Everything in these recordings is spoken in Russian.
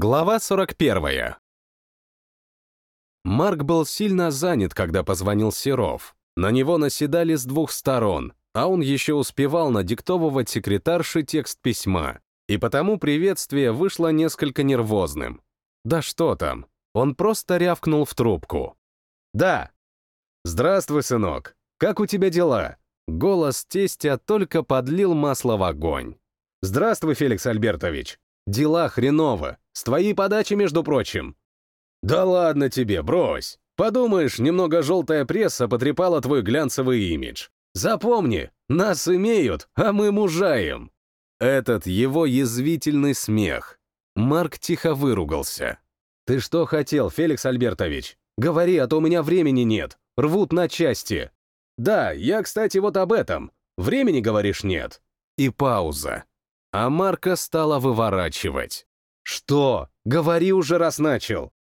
Глава 41. Марк был сильно занят, когда позвонил Серов. На него наседали с двух сторон, а он еще успевал надиктовывать секретарше текст письма. И потому приветствие вышло несколько нервозным. Да что там, он просто рявкнул в трубку. «Да». «Здравствуй, сынок. Как у тебя дела?» Голос тестя только подлил масло в огонь. «Здравствуй, Феликс Альбертович. Дела хреново. С твоей подачи, между прочим. Да ладно тебе, брось. Подумаешь, немного желтая пресса потрепала твой глянцевый имидж. Запомни, нас имеют, а мы мужаем. Этот его язвительный смех. Марк тихо выругался. Ты что хотел, Феликс Альбертович? Говори, а то у меня времени нет. Рвут на части. Да, я, кстати, вот об этом. Времени, говоришь, нет. И пауза. А Марка стала выворачивать. «Что? Говори уже, раз начал!»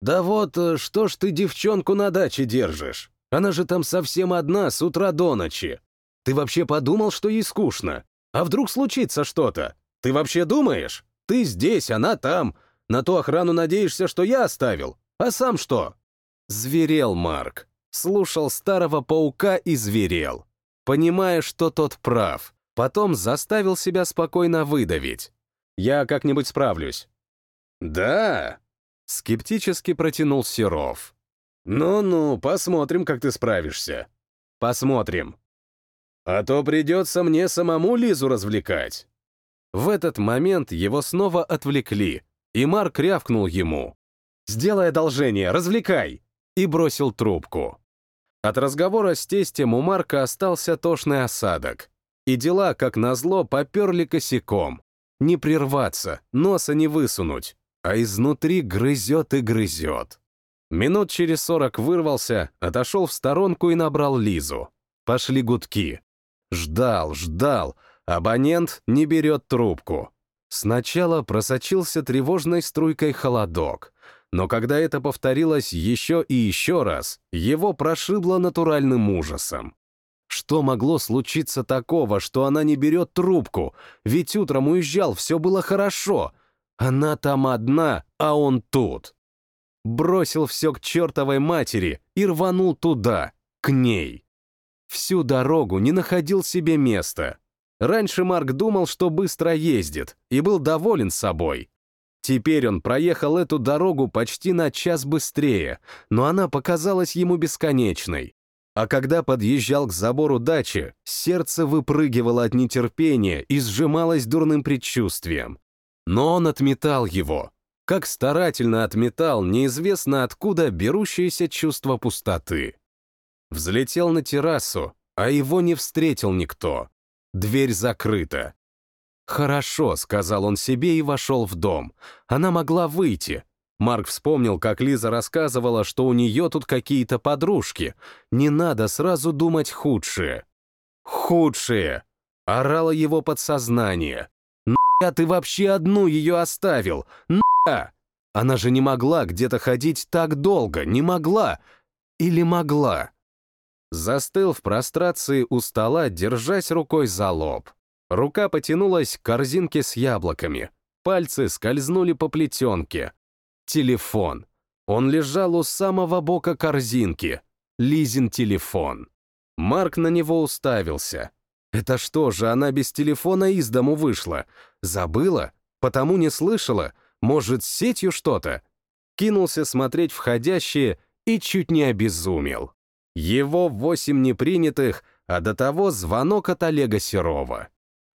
«Да вот, э, что ж ты девчонку на даче держишь? Она же там совсем одна с утра до ночи. Ты вообще подумал, что ей скучно? А вдруг случится что-то? Ты вообще думаешь? Ты здесь, она там. На ту охрану надеешься, что я оставил. А сам что?» Зверел Марк. Слушал старого паука и зверел. Понимая, что тот прав. Потом заставил себя спокойно выдавить. «Я как-нибудь справлюсь. «Да?» — скептически протянул Серов. «Ну-ну, посмотрим, как ты справишься». «Посмотрим». «А то придется мне самому Лизу развлекать». В этот момент его снова отвлекли, и Марк рявкнул ему. «Сделай одолжение, развлекай!» и бросил трубку. От разговора с тестем у Марка остался тошный осадок, и дела, как назло, поперли косяком. Не прерваться, носа не высунуть а изнутри грызет и грызет. Минут через сорок вырвался, отошел в сторонку и набрал Лизу. Пошли гудки. Ждал, ждал. Абонент не берет трубку. Сначала просочился тревожной струйкой холодок, но когда это повторилось еще и еще раз, его прошибло натуральным ужасом. Что могло случиться такого, что она не берет трубку? Ведь утром уезжал, все было хорошо — она там одна, а он тут. Бросил все к чертовой матери и рванул туда, к ней. Всю дорогу не находил себе места. Раньше Марк думал, что быстро ездит, и был доволен собой. Теперь он проехал эту дорогу почти на час быстрее, но она показалась ему бесконечной. А когда подъезжал к забору дачи, сердце выпрыгивало от нетерпения и сжималось дурным предчувствием. Но он отметал его, как старательно отметал неизвестно откуда берущееся чувство пустоты. Взлетел на террасу, а его не встретил никто. Дверь закрыта. «Хорошо», — сказал он себе и вошел в дом. Она могла выйти. Марк вспомнил, как Лиза рассказывала, что у нее тут какие-то подружки. Не надо сразу думать худшее. «Худшее!» — орало его подсознание. А ты вообще одну ее оставил? На! Она же не могла где-то ходить так долго, не могла. Или могла? Застыл в прострации у стола, держась рукой за лоб. Рука потянулась к корзинке с яблоками. Пальцы скользнули по плетенке. Телефон. Он лежал у самого бока корзинки. Лизин телефон. Марк на него уставился. Это что же, она без телефона из дому вышла? Забыла? Потому не слышала? Может, с сетью что-то? Кинулся смотреть входящие и чуть не обезумел. Его восемь непринятых, а до того звонок от Олега Серова.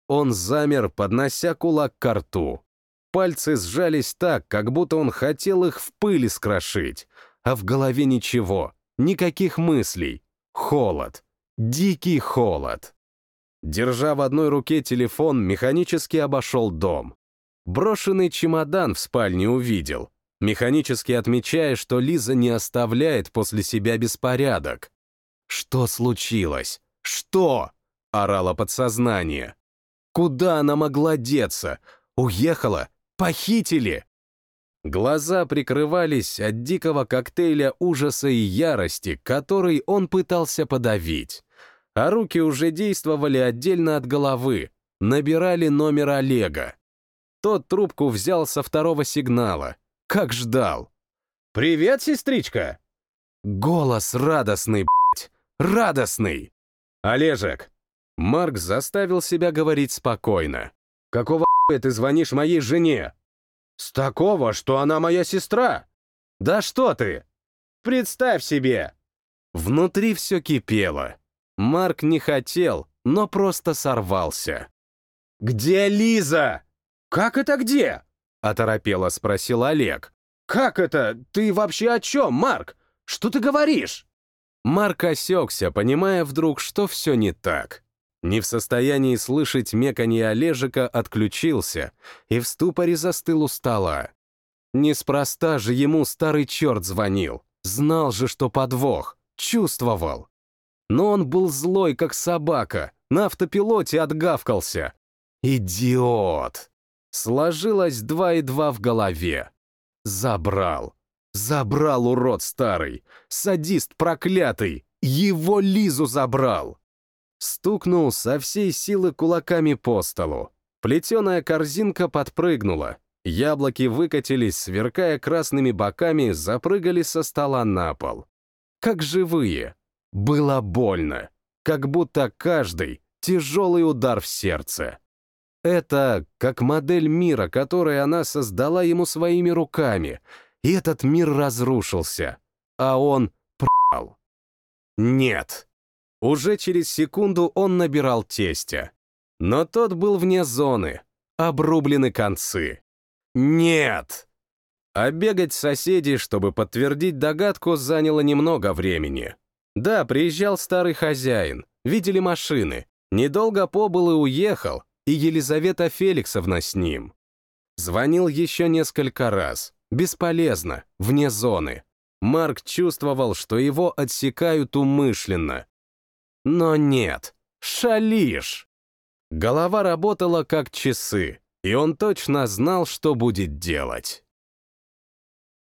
Он замер, поднося кулак к рту. Пальцы сжались так, как будто он хотел их в пыли скрошить, а в голове ничего, никаких мыслей. Холод. Дикий холод. Держа в одной руке телефон, механически обошел дом. Брошенный чемодан в спальне увидел, механически отмечая, что Лиза не оставляет после себя беспорядок. «Что случилось? Что?» — орало подсознание. «Куда она могла деться? Уехала? Похитили?» Глаза прикрывались от дикого коктейля ужаса и ярости, который он пытался подавить а руки уже действовали отдельно от головы, набирали номер Олега. тот трубку взял со второго сигнала. Как ждал. «Привет, сестричка!» Голос радостный, блядь, радостный. «Олежек!» Марк заставил себя говорить спокойно. «Какого ты звонишь моей жене?» «С такого, что она моя сестра!» «Да что ты!» «Представь себе!» Внутри все кипело. Марк не хотел, но просто сорвался. «Где Лиза?» «Как это где?» — оторопело спросил Олег. «Как это? Ты вообще о чем, Марк? Что ты говоришь?» Марк осекся, понимая вдруг, что все не так. Не в состоянии слышать меканье Олежика отключился и в ступоре застыл у стола. Неспроста же ему старый черт звонил. Знал же, что подвох. Чувствовал. Но он был злой, как собака, на автопилоте отгавкался. Идиот! Сложилось два и два в голове. Забрал. Забрал, урод старый. Садист проклятый. Его Лизу забрал. Стукнул со всей силы кулаками по столу. Плетеная корзинка подпрыгнула. Яблоки выкатились, сверкая красными боками, запрыгали со стола на пол. Как живые. Было больно. Как будто каждый — тяжелый удар в сердце. Это как модель мира, который она создала ему своими руками, и этот мир разрушился, а он про***л. Нет. Уже через секунду он набирал тестя. Но тот был вне зоны, обрублены концы. Нет! А бегать соседей, чтобы подтвердить догадку, заняло немного времени. Да, приезжал старый хозяин, видели машины, недолго побыл и уехал, и Елизавета Феликсовна с ним. Звонил еще несколько раз. Бесполезно, вне зоны. Марк чувствовал, что его отсекают умышленно. Но нет, шалишь. Голова работала как часы, и он точно знал, что будет делать.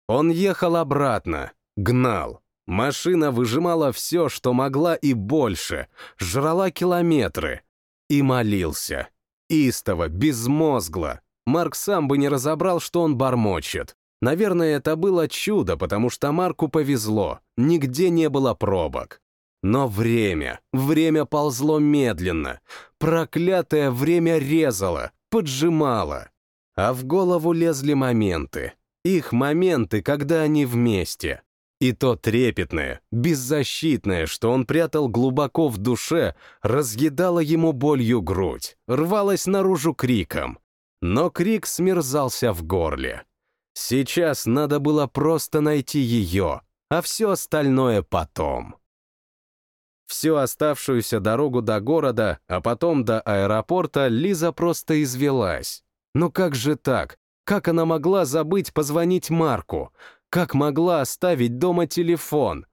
Он ехал обратно, гнал. Машина выжимала все, что могла и больше, жрала километры. И молился. Истово, безмозгло. Марк сам бы не разобрал, что он бормочет. Наверное, это было чудо, потому что Марку повезло. Нигде не было пробок. Но время, время ползло медленно. Проклятое время резало, поджимало. А в голову лезли моменты. Их моменты, когда они вместе. И то трепетное, беззащитное, что он прятал глубоко в душе, разъедало ему болью грудь, рвалось наружу криком. Но крик смерзался в горле. Сейчас надо было просто найти ее, а все остальное потом. Всю оставшуюся дорогу до города, а потом до аэропорта Лиза просто извелась. Ну как же так? Как она могла забыть позвонить Марку? Как могла оставить дома телефон?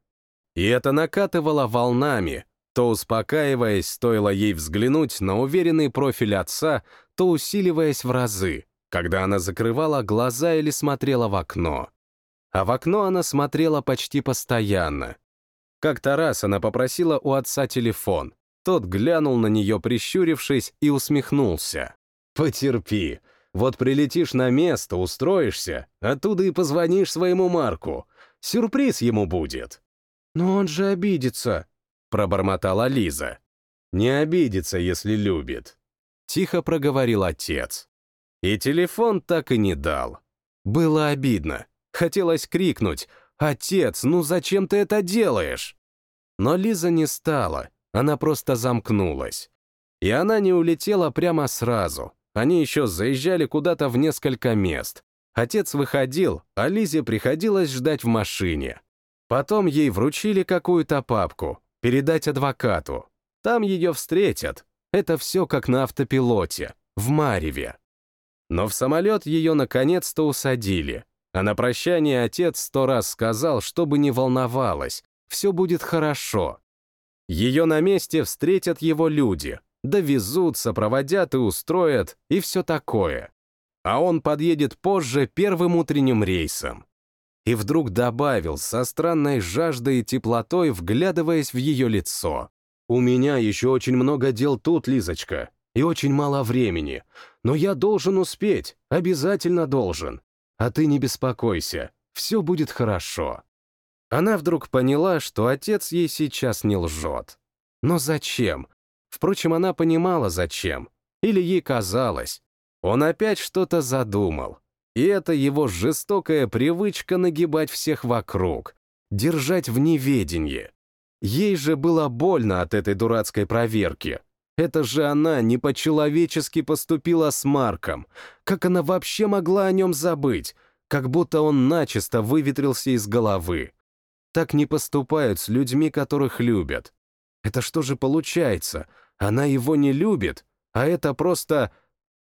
И это накатывало волнами, то успокаиваясь, стоило ей взглянуть на уверенный профиль отца, то усиливаясь в разы, когда она закрывала глаза или смотрела в окно. А в окно она смотрела почти постоянно. Как-то раз она попросила у отца телефон. Тот глянул на нее, прищурившись, и усмехнулся. «Потерпи, вот прилетишь на место, устроишься, оттуда и позвонишь своему Марку. Сюрприз ему будет. Но он же обидится, пробормотала Лиза. Не обидится, если любит. Тихо проговорил отец. И телефон так и не дал. Было обидно. Хотелось крикнуть «Отец, ну зачем ты это делаешь?» Но Лиза не стала, она просто замкнулась. И она не улетела прямо сразу, они еще заезжали куда-то в несколько мест. Отец выходил, а Лизе приходилось ждать в машине. Потом ей вручили какую-то папку, передать адвокату. Там ее встретят. Это все как на автопилоте, в Мареве. Но в самолет ее наконец-то усадили. А на прощание отец сто раз сказал, чтобы не волновалась, все будет хорошо. Ее на месте встретят его люди, довезут, сопроводят и устроят, и все такое. А он подъедет позже первым утренним рейсом. И вдруг добавил со странной жаждой и теплотой, вглядываясь в ее лицо. «У меня еще очень много дел тут, Лизочка. и очень мало времени. Но я должен успеть, обязательно должен. А ты не беспокойся, все будет хорошо». Она вдруг поняла, что отец ей сейчас не лжет. Но зачем? Впрочем, она понимала, зачем. Или ей казалось. Он опять что-то задумал. И это его жестокая привычка нагибать всех вокруг, держать в неведении. Ей же было больно от этой дурацкой проверки. Это же она не по-человечески поступила с Марком. Как она вообще могла о нем забыть? Как будто он начисто выветрился из головы. Так не поступают с людьми, которых любят. Это что же получается? Она его не любит, а это просто...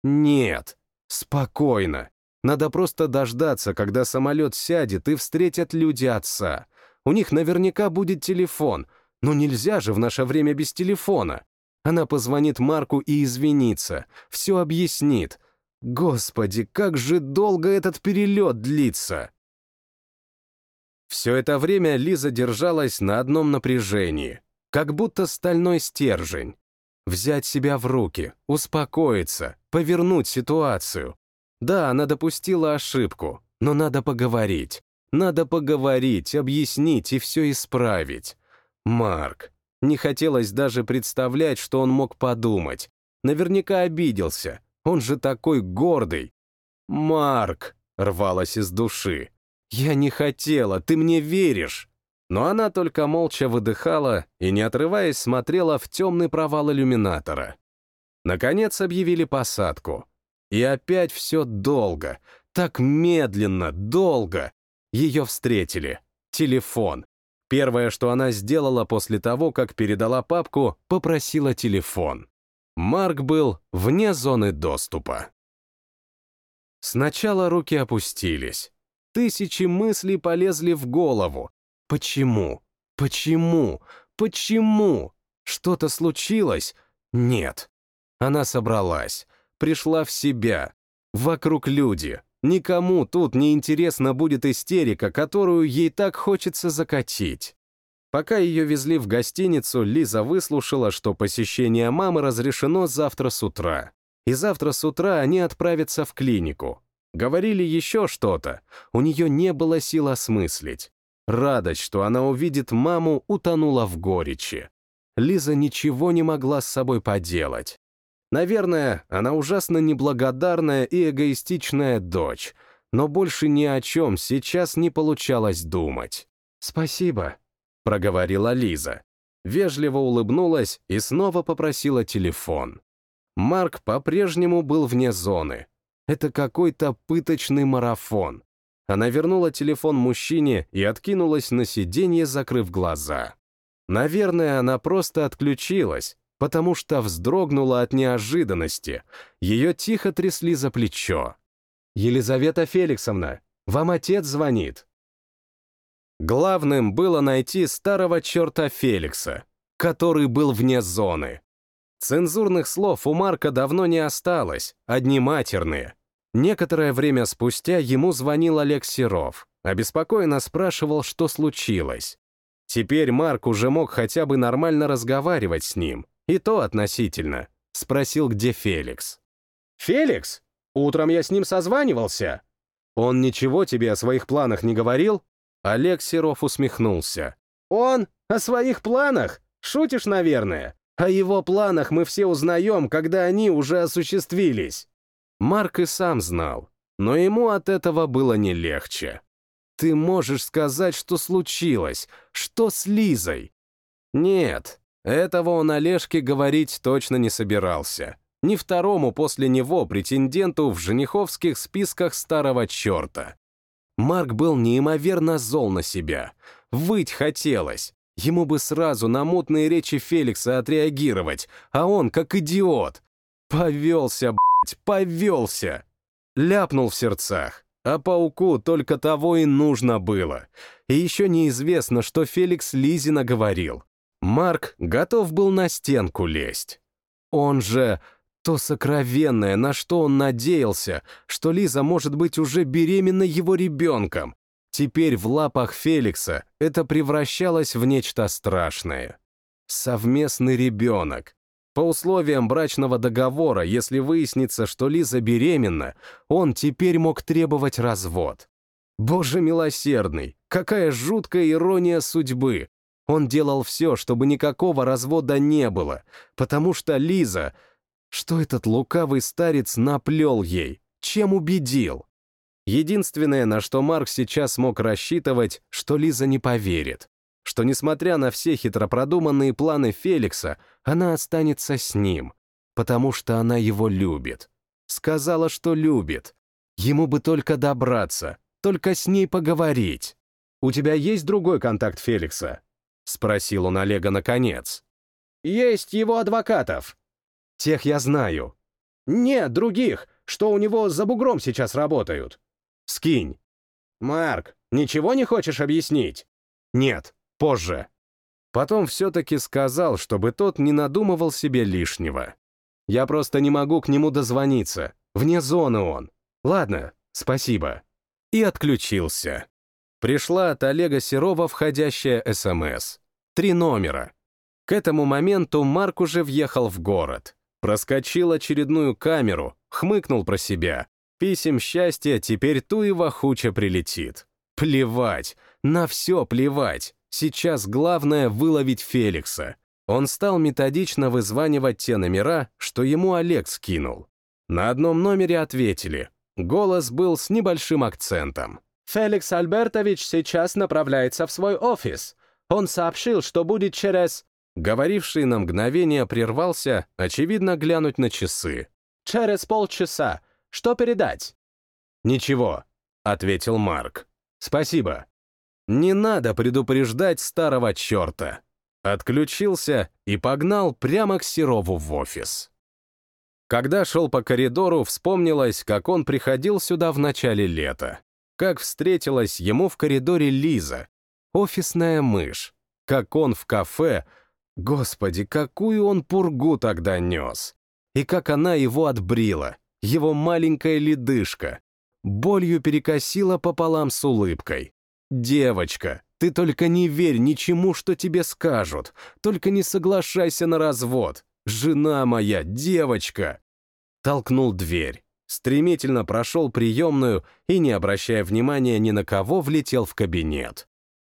Нет. Спокойно. Надо просто дождаться, когда самолет сядет и встретят люди отца. У них наверняка будет телефон, но нельзя же в наше время без телефона. Она позвонит Марку и извинится, все объяснит. Господи, как же долго этот перелет длится! Все это время Лиза держалась на одном напряжении, как будто стальной стержень. Взять себя в руки, успокоиться, повернуть ситуацию. Да, она допустила ошибку, но надо поговорить. Надо поговорить, объяснить и все исправить. Марк. Не хотелось даже представлять, что он мог подумать. Наверняка обиделся. Он же такой гордый. «Марк!» — рвалась из души. «Я не хотела, ты мне веришь!» Но она только молча выдыхала и, не отрываясь, смотрела в темный провал иллюминатора. Наконец объявили посадку. И опять все долго, так медленно, долго. Ее встретили. Телефон. Первое, что она сделала после того, как передала папку, попросила телефон. Марк был вне зоны доступа. Сначала руки опустились. Тысячи мыслей полезли в голову. Почему? Почему? Почему? Что-то случилось? Нет. Она собралась, пришла в себя. Вокруг люди. Никому тут не интересна будет истерика, которую ей так хочется закатить. Пока ее везли в гостиницу, Лиза выслушала, что посещение мамы разрешено завтра с утра. И завтра с утра они отправятся в клинику. Говорили еще что-то. У нее не было сил осмыслить. Радость, что она увидит маму, утонула в горечи. Лиза ничего не могла с собой поделать. Наверное, она ужасно неблагодарная и эгоистичная дочь, но больше ни о чем сейчас не получалось думать. «Спасибо», — проговорила Лиза. Вежливо улыбнулась и снова попросила телефон. Марк по-прежнему был вне зоны, это какой-то пыточный марафон. Она вернула телефон мужчине и откинулась на сиденье, закрыв глаза. Наверное, она просто отключилась, потому что вздрогнула от неожиданности. Ее тихо трясли за плечо. «Елизавета Феликсовна, вам отец звонит». Главным было найти старого черта Феликса, который был вне зоны. Цензурных слов у Марка давно не осталось, одни матерные. Некоторое время спустя ему звонил Олег Серов, обеспокоенно спрашивал, что случилось. Теперь Марк уже мог хотя бы нормально разговаривать с ним, и то относительно. Спросил, где Феликс. «Феликс? Утром я с ним созванивался». «Он ничего тебе о своих планах не говорил?» Олег Серов усмехнулся. «Он? О своих планах? Шутишь, наверное? О его планах мы все узнаем, когда они уже осуществились». Марк и сам знал, но ему от этого было не легче. Ты можешь сказать, что случилось, что с Лизой? Нет, этого он Олежке говорить точно не собирался. Ни второму после него претенденту в жениховских списках старого черта. Марк был неимоверно зол на себя. Выть хотелось. Ему бы сразу на мутные речи Феликса отреагировать, а он, как идиот, повелся, повелся. Ляпнул в сердцах, а пауку только того и нужно было. И еще неизвестно, что Феликс Лизина говорил. Марк готов был на стенку лезть. Он же то сокровенное, на что он надеялся, что Лиза может быть уже беременна его ребенком. Теперь в лапах Феликса это превращалось в нечто страшное. Совместный ребенок, По условиям брачного договора, если выяснится, что Лиза беременна, он теперь мог требовать развод. Боже милосердный, какая жуткая ирония судьбы. Он делал все, чтобы никакого развода не было, потому что Лиза... Что этот лукавый старец наплел ей? Чем убедил? Единственное, на что Марк сейчас мог рассчитывать, что Лиза не поверит, что, несмотря на все хитропродуманные планы Феликса, она останется с ним, потому что она его любит. Сказала, что любит. Ему бы только добраться, только с ней поговорить. «У тебя есть другой контакт Феликса?» — спросил он Олега наконец. «Есть его адвокатов». «Тех я знаю». «Нет, других, что у него за бугром сейчас работают». Скинь. Марк, ничего не хочешь объяснить? Нет, позже. Потом все-таки сказал, чтобы тот не надумывал себе лишнего. Я просто не могу к нему дозвониться. Вне зоны он. Ладно, спасибо. И отключился. Пришла от Олега Серова входящая СМС. Три номера. К этому моменту Марк уже въехал в город. Проскочил очередную камеру, хмыкнул про себя, Писем счастья теперь туева хуча прилетит. Плевать, на все плевать. Сейчас главное выловить Феликса. Он стал методично вызванивать те номера, что ему Олег скинул. На одном номере ответили. Голос был с небольшим акцентом. «Феликс Альбертович сейчас направляется в свой офис. Он сообщил, что будет через...» Говоривший на мгновение прервался, очевидно, глянуть на часы. «Через полчаса. Что передать?» «Ничего», — ответил Марк. «Спасибо». «Не надо предупреждать старого черта». Отключился и погнал прямо к Серову в офис. Когда шел по коридору, вспомнилось, как он приходил сюда в начале лета. Как встретилась ему в коридоре Лиза, офисная мышь. Как он в кафе... Господи, какую он пургу тогда нес. И как она его отбрила, его маленькая ледышка. Болью перекосила пополам с улыбкой. «Девочка, ты только не верь ничему, что тебе скажут, только не соглашайся на развод. Жена моя, девочка!» Толкнул дверь, стремительно прошел приемную и, не обращая внимания ни на кого, влетел в кабинет.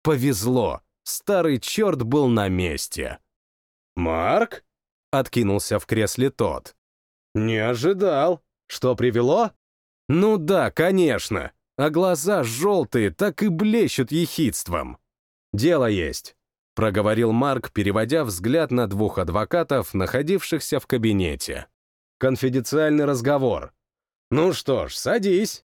Повезло, старый черт был на месте. «Марк?» — откинулся в кресле тот. «Не ожидал. Что привело? Ну да, конечно. А глаза желтые так и блещут ехидством. Дело есть, проговорил Марк, переводя взгляд на двух адвокатов, находившихся в кабинете. Конфиденциальный разговор. Ну что ж, садись.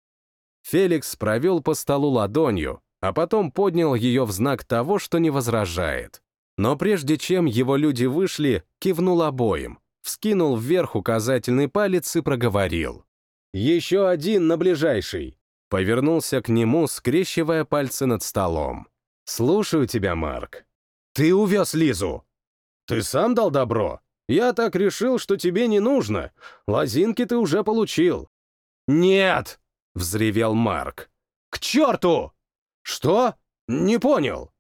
Феликс провел по столу ладонью, а потом поднял ее в знак того, что не возражает. Но прежде чем его люди вышли, кивнул обоим, вскинул вверх указательный палец и проговорил. «Еще один на ближайший!» Повернулся к нему, скрещивая пальцы над столом. «Слушаю тебя, Марк. Ты увез Лизу!» «Ты сам дал добро? Я так решил, что тебе не нужно. Лозинки ты уже получил». «Нет!» — взревел Марк. «К черту!» «Что? Не понял».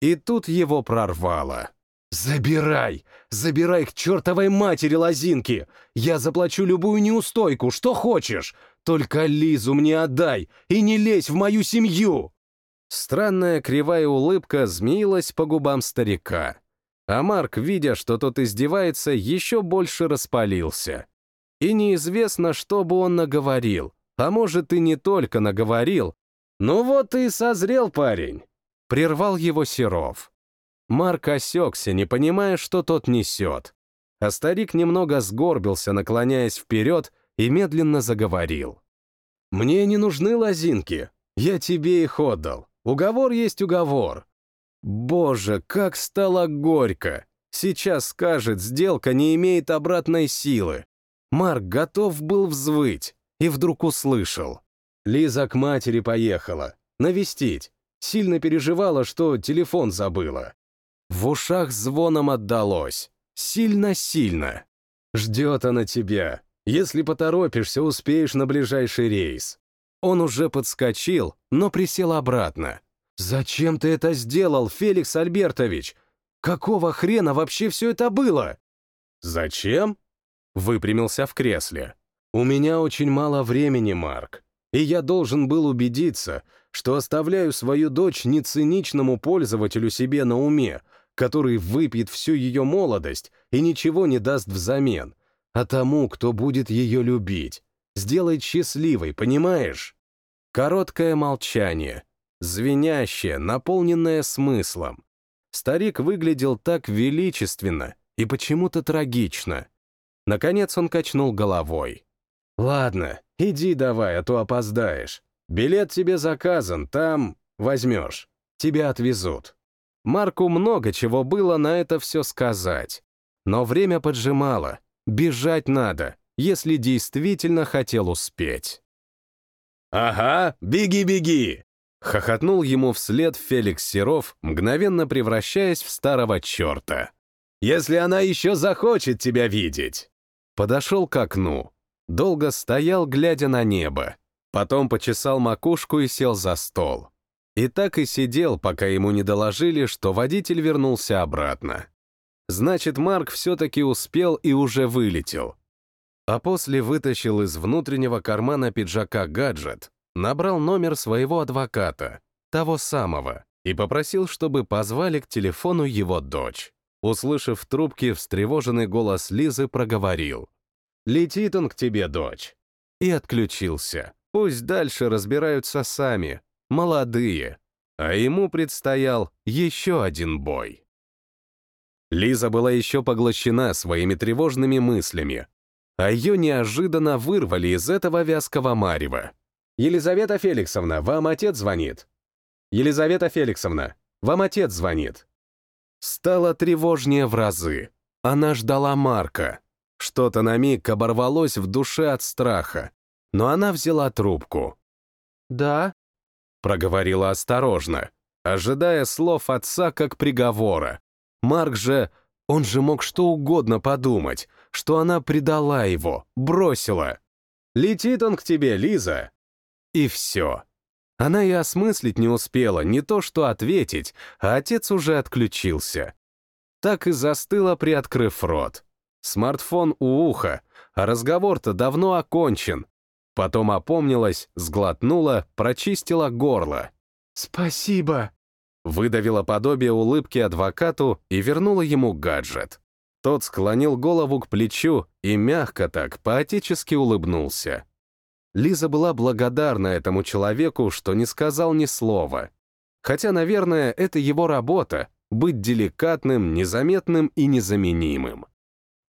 И тут его прорвало. «Забирай! Забирай к чертовой матери лозинки! Я заплачу любую неустойку, что хочешь! Только Лизу мне отдай и не лезь в мою семью!» Странная кривая улыбка змеилась по губам старика. А Марк, видя, что тот издевается, еще больше распалился. И неизвестно, что бы он наговорил, а может и не только наговорил. «Ну вот и созрел парень!» — прервал его Серов. Марк осекся, не понимая, что тот несет. А старик немного сгорбился, наклоняясь вперед, и медленно заговорил. «Мне не нужны лозинки. Я тебе их отдал. Уговор есть уговор. Боже, как стало горько. Сейчас скажет, сделка не имеет обратной силы. Марк готов был взвыть и вдруг услышал. Лиза к матери поехала. Навестить. Сильно переживала, что телефон забыла. В ушах звоном отдалось. Сильно-сильно. Ждет она тебя. Если поторопишься, успеешь на ближайший рейс. Он уже подскочил, но присел обратно. «Зачем ты это сделал, Феликс Альбертович? Какого хрена вообще все это было?» «Зачем?» Выпрямился в кресле. «У меня очень мало времени, Марк, и я должен был убедиться, что оставляю свою дочь не циничному пользователю себе на уме, который выпьет всю ее молодость и ничего не даст взамен, а тому, кто будет ее любить, сделает счастливой, понимаешь? Короткое молчание, звенящее, наполненное смыслом. Старик выглядел так величественно и почему-то трагично. Наконец он качнул головой. «Ладно, иди давай, а то опоздаешь. Билет тебе заказан, там возьмешь. Тебя отвезут». Марку много чего было на это все сказать. Но время поджимало. Бежать надо, если действительно хотел успеть. «Ага, беги-беги!» — хохотнул ему вслед Феликс Серов, мгновенно превращаясь в старого черта. «Если она еще захочет тебя видеть!» Подошел к окну. Долго стоял, глядя на небо. Потом почесал макушку и сел за стол. И так и сидел, пока ему не доложили, что водитель вернулся обратно. Значит, Марк все-таки успел и уже вылетел. А после вытащил из внутреннего кармана пиджака гаджет, набрал номер своего адвоката, того самого, и попросил, чтобы позвали к телефону его дочь. Услышав в трубке встревоженный голос Лизы, проговорил. «Летит он к тебе, дочь!» И отключился. Пусть дальше разбираются сами, молодые, а ему предстоял еще один бой. Лиза была еще поглощена своими тревожными мыслями, а ее неожиданно вырвали из этого вязкого марева. «Елизавета Феликсовна, вам отец звонит!» «Елизавета Феликсовна, вам отец звонит!» Стало тревожнее в разы. Она ждала Марка. Что-то на миг оборвалось в душе от страха, но она взяла трубку. «Да?» проговорила осторожно, ожидая слов отца как приговора. Марк же, он же мог что угодно подумать, что она предала его, бросила. «Летит он к тебе, Лиза!» И все. Она и осмыслить не успела, не то что ответить, а отец уже отключился. Так и застыла, приоткрыв рот. Смартфон у уха, а разговор-то давно окончен, Потом опомнилась, сглотнула, прочистила горло. «Спасибо!» Выдавила подобие улыбки адвокату и вернула ему гаджет. Тот склонил голову к плечу и мягко так, поотечески улыбнулся. Лиза была благодарна этому человеку, что не сказал ни слова. Хотя, наверное, это его работа — быть деликатным, незаметным и незаменимым.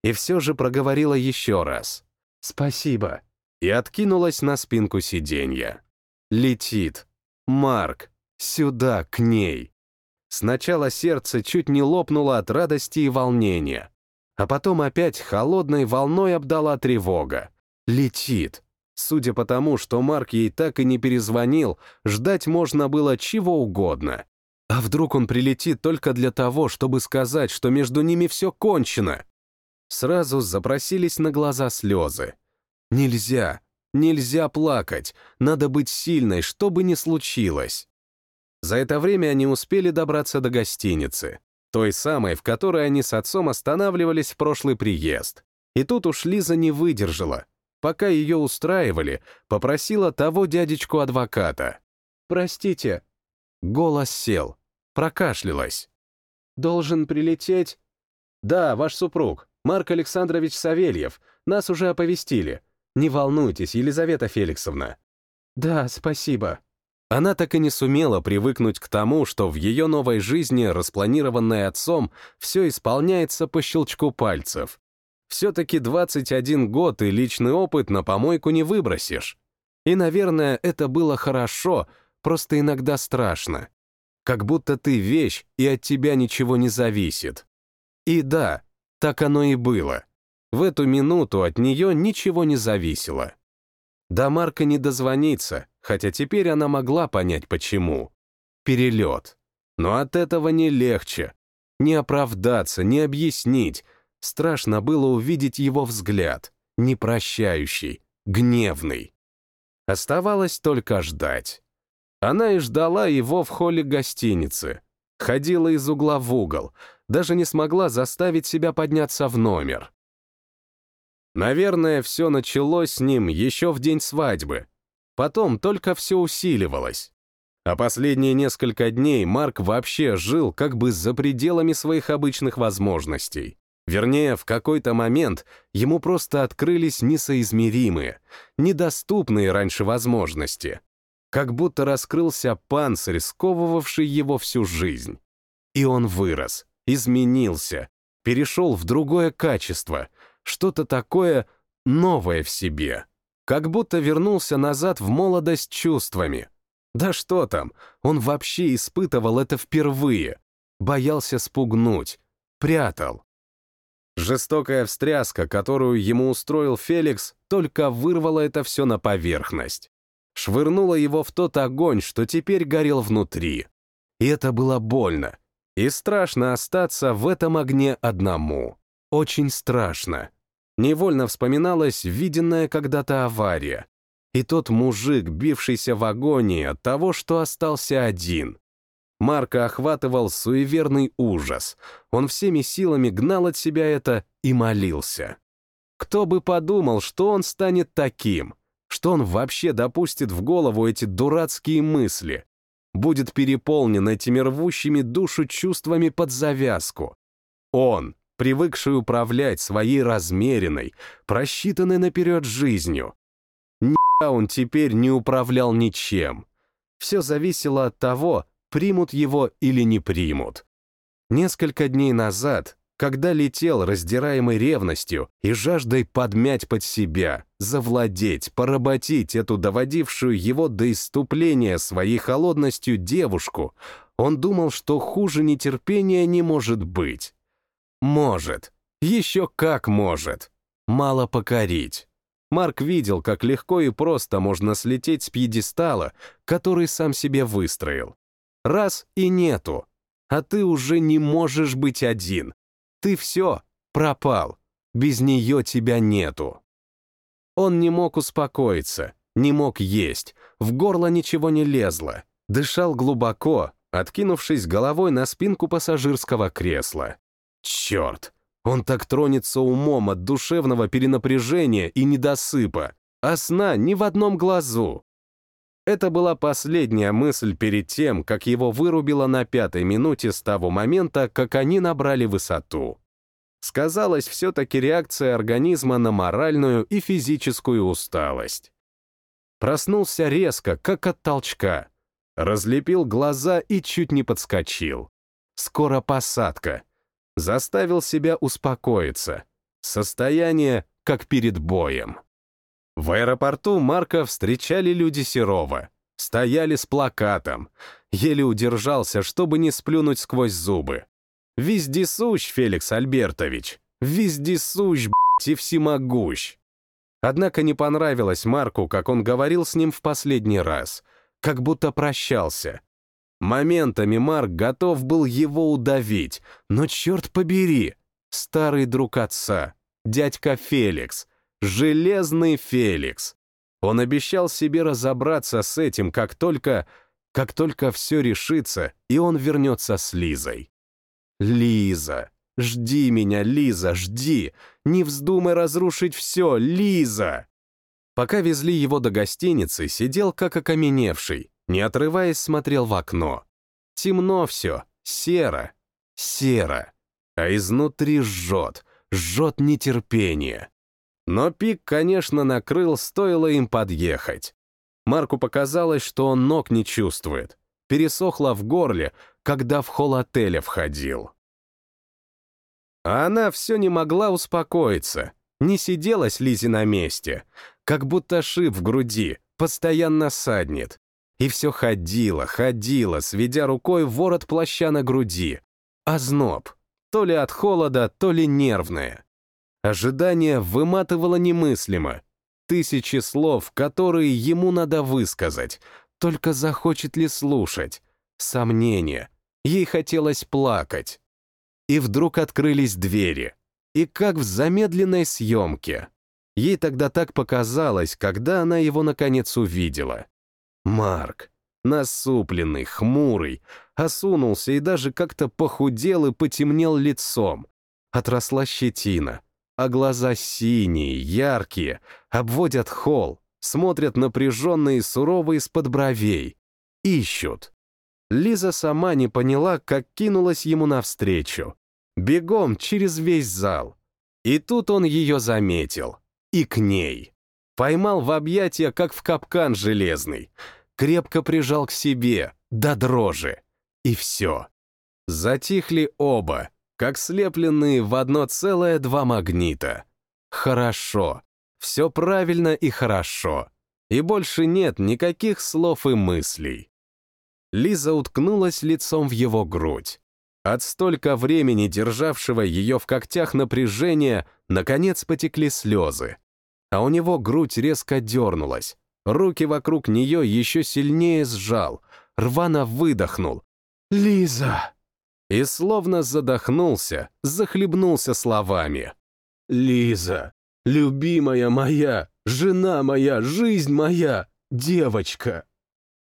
И все же проговорила еще раз. «Спасибо и откинулась на спинку сиденья. Летит. Марк. Сюда, к ней. Сначала сердце чуть не лопнуло от радости и волнения, а потом опять холодной волной обдала тревога. Летит. Судя по тому, что Марк ей так и не перезвонил, ждать можно было чего угодно. А вдруг он прилетит только для того, чтобы сказать, что между ними все кончено? Сразу запросились на глаза слезы. Нельзя, нельзя плакать, надо быть сильной, что бы ни случилось. За это время они успели добраться до гостиницы, той самой, в которой они с отцом останавливались в прошлый приезд. И тут уж Лиза не выдержала. Пока ее устраивали, попросила того дядечку-адвоката. «Простите». Голос сел, прокашлялась. «Должен прилететь...» «Да, ваш супруг, Марк Александрович Савельев, нас уже оповестили. Не волнуйтесь, Елизавета Феликсовна. Да, спасибо. Она так и не сумела привыкнуть к тому, что в ее новой жизни, распланированной отцом, все исполняется по щелчку пальцев. Все-таки 21 год и личный опыт на помойку не выбросишь. И, наверное, это было хорошо, просто иногда страшно. Как будто ты вещь, и от тебя ничего не зависит. И да, так оно и было. В эту минуту от нее ничего не зависело. До Марка не дозвониться, хотя теперь она могла понять, почему. Перелет. Но от этого не легче. Не оправдаться, не объяснить. Страшно было увидеть его взгляд, непрощающий, гневный. Оставалось только ждать. Она и ждала его в холле гостиницы. Ходила из угла в угол, даже не смогла заставить себя подняться в номер. Наверное, все началось с ним еще в день свадьбы. Потом только все усиливалось. А последние несколько дней Марк вообще жил как бы за пределами своих обычных возможностей. Вернее, в какой-то момент ему просто открылись несоизмеримые, недоступные раньше возможности. Как будто раскрылся панцирь, сковывавший его всю жизнь. И он вырос, изменился, перешел в другое качество, что-то такое новое в себе. Как будто вернулся назад в молодость чувствами. Да что там, он вообще испытывал это впервые. Боялся спугнуть, прятал. Жестокая встряска, которую ему устроил Феликс, только вырвала это все на поверхность. Швырнула его в тот огонь, что теперь горел внутри. И это было больно. И страшно остаться в этом огне одному. Очень страшно. Невольно вспоминалась виденная когда-то авария. И тот мужик, бившийся в агонии от того, что остался один. Марка охватывал суеверный ужас. Он всеми силами гнал от себя это и молился. Кто бы подумал, что он станет таким, что он вообще допустит в голову эти дурацкие мысли, будет переполнен этими рвущими душу чувствами под завязку. Он, привыкший управлять своей размеренной, просчитанной наперед жизнью. Ни он теперь не управлял ничем. Все зависело от того, примут его или не примут. Несколько дней назад, когда летел раздираемый ревностью и жаждой подмять под себя, завладеть, поработить эту доводившую его до иступления своей холодностью девушку, он думал, что хуже нетерпения не может быть. Может. Еще как может. Мало покорить. Марк видел, как легко и просто можно слететь с пьедестала, который сам себе выстроил. Раз и нету. А ты уже не можешь быть один. Ты все, пропал. Без нее тебя нету. Он не мог успокоиться, не мог есть, в горло ничего не лезло, дышал глубоко, откинувшись головой на спинку пассажирского кресла. Черт! Он так тронется умом от душевного перенапряжения и недосыпа, а сна ни в одном глазу. Это была последняя мысль перед тем, как его вырубило на пятой минуте с того момента, как они набрали высоту. Сказалась все-таки реакция организма на моральную и физическую усталость. Проснулся резко, как от толчка. Разлепил глаза и чуть не подскочил. Скоро посадка. Заставил себя успокоиться. Состояние, как перед боем. В аэропорту Марка встречали люди Серова. Стояли с плакатом. Еле удержался, чтобы не сплюнуть сквозь зубы. Вездесущ, Феликс Альбертович. Вездесущ, б***ь, и всемогущ. Однако не понравилось Марку, как он говорил с ним в последний раз. Как будто прощался. Моментами Марк готов был его удавить, но черт побери, старый друг отца, дядька Феликс — Железный Феликс. Он обещал себе разобраться с этим, как только... как только все решится, и он вернется с Лизой. Лиза. Жди меня, Лиза, жди. Не вздумай разрушить все, Лиза. Пока везли его до гостиницы, сидел как окаменевший, не отрываясь смотрел в окно. Темно все, серо, серо. А изнутри жжет, жжет нетерпение. Но пик, конечно, накрыл, стоило им подъехать. Марку показалось, что он ног не чувствует. Пересохло в горле, когда в холл отеля входил. А она все не могла успокоиться. Не сиделась Лизе на месте. Как будто шип в груди, постоянно саднет. И все ходила, ходила, сведя рукой ворот плаща на груди. Озноб. То ли от холода, то ли нервное. Ожидание выматывало немыслимо. Тысячи слов, которые ему надо высказать. Только захочет ли слушать? Сомнения. Ей хотелось плакать. И вдруг открылись двери. И как в замедленной съемке. Ей тогда так показалось, когда она его наконец увидела. Марк, насупленный, хмурый, осунулся и даже как-то похудел и потемнел лицом. Отросла щетина, а глаза синие, яркие, обводят холл, смотрят напряженно и сурово из-под бровей. Ищут. Лиза сама не поняла, как кинулась ему навстречу. Бегом через весь зал. И тут он ее заметил. И к ней. Поймал в объятия, как в капкан железный. Крепко прижал к себе, до дрожи. И все. Затихли оба, как слепленные в одно целое два магнита. Хорошо. Все правильно и хорошо. И больше нет никаких слов и мыслей. Лиза уткнулась лицом в его грудь. От столько времени державшего ее в когтях напряжения, наконец потекли слезы. А у него грудь резко дернулась. Руки вокруг нее еще сильнее сжал. Рвано выдохнул. «Лиза!» И словно задохнулся, захлебнулся словами. «Лиза, любимая моя, жена моя, жизнь моя, девочка!»